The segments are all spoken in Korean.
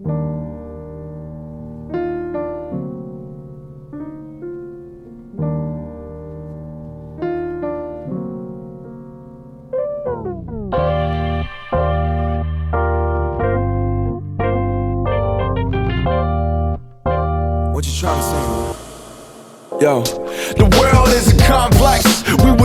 What you trying to say? Yo, the world is a complex.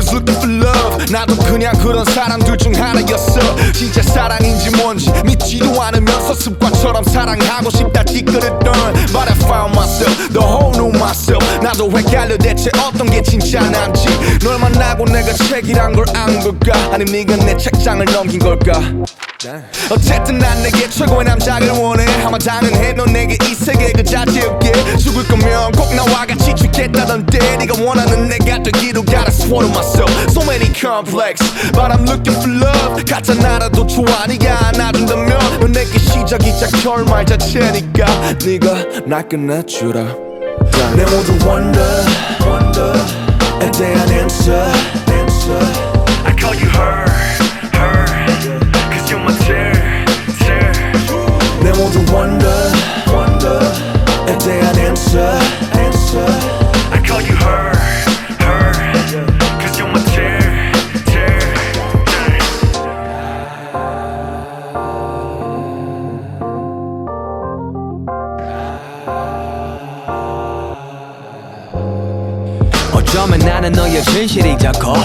Was looking for love. 나도 그냥 그런 사람들 중 하나였어. 진짜 사랑인지 뭔지 믿지도 않으면서 습관처럼 사랑하고 싶다 찌끄렸던. But I found myself, the whole new myself. 나도 헷갈려 대체 어떤 게 진짜 난지. 널 만나고 내가 책이란 걸 안 걸까? 아님 네가 내 책장을 넘긴 걸까? 어쨌든 난 내게 최고의 남자를 원해 아마 당연해 넌 내게 이 세계 그 자체였게 죽을 거면 꼭 나와 같이 죽겠다던데 네가 원하는 내가 되기로 gotta swallow myself So many complex But I'm looking for love 가짜 나라도 좋아 네가 안아준다면 넌 내게 시작이자 결말 자체니까 네가 날 끝내주라 내 모든 wonder wonder에 대한 answer answer 어쩌면 나는 너의 진실이 더커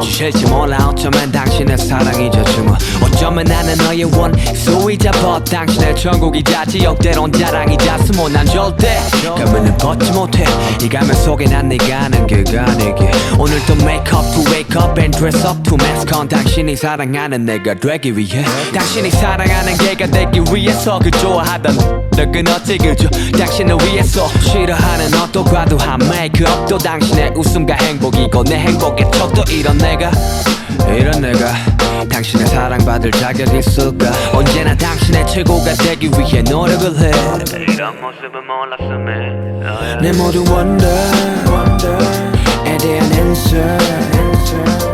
주실지 몰라 어쩌면 당신의 사랑이자 증오 어쩌면 나는 너의 원수이자 벗 당신의 천국이자 지역대론 자랑이자 스모 난 절대 가면은 벗지 못해. 이 가면 속에 난 네가 아는 그가 내게. 오늘도 make up to wake up and dress up to mask on. 당신이 사랑하는 내가 되기 위해. 당신이 사랑하는 걔가 되기 위해서 그 좋아하던 너 끊었지 그저 당신을 위해서 싫어하는 어떤 과도한 메이크업도 당신의 웃음과 행복이고 내 행복의 척도 이런 내가 이런 내가 당신의 사랑받을 자격 있을까? 언제나 당신의 최고가 되기 위해 노력을 해. 이런 모습은 몰랐음에. 내 모든 wonder wonder에 대한 answer answer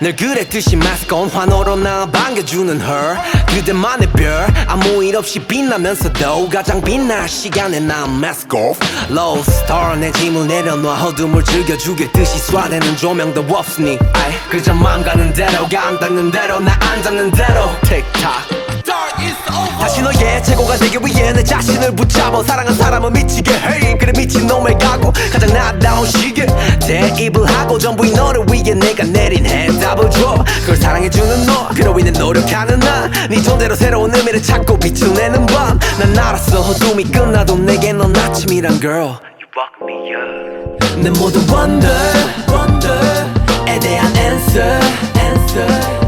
늘 그랬듯이 마스크 온 환호로 나 반겨주는 her. 그대만의 별 아무 일 없이 빛나면서도 가장 빛날 시간에 난 mask off. Low star 내 짐을 내려놔 어둠을 즐겨주겠듯이 쏴대는 조명도 없으니. 아이 그저 맘 가는 대로 감 닿는 대로 나 앉았는 대로. 틱탁 다시 너의 최고가 되기 위해 내 자신을 붙잡아 사랑한 사람은 미치게. 해 그래 미친 놈의 각오. 가장 나다운 시계. 대입을 하고 전부 이 너를 위해 내가 사랑해주는 너 그로 인해 노력하는 나네 존재로 새로운 의미를 찾고 빛을 내는 밤난 알았어 어둠이 끝나도 내게 넌 아침이란 girl. You woke me up. 내 모든 wonder wonder에 대한 answer answer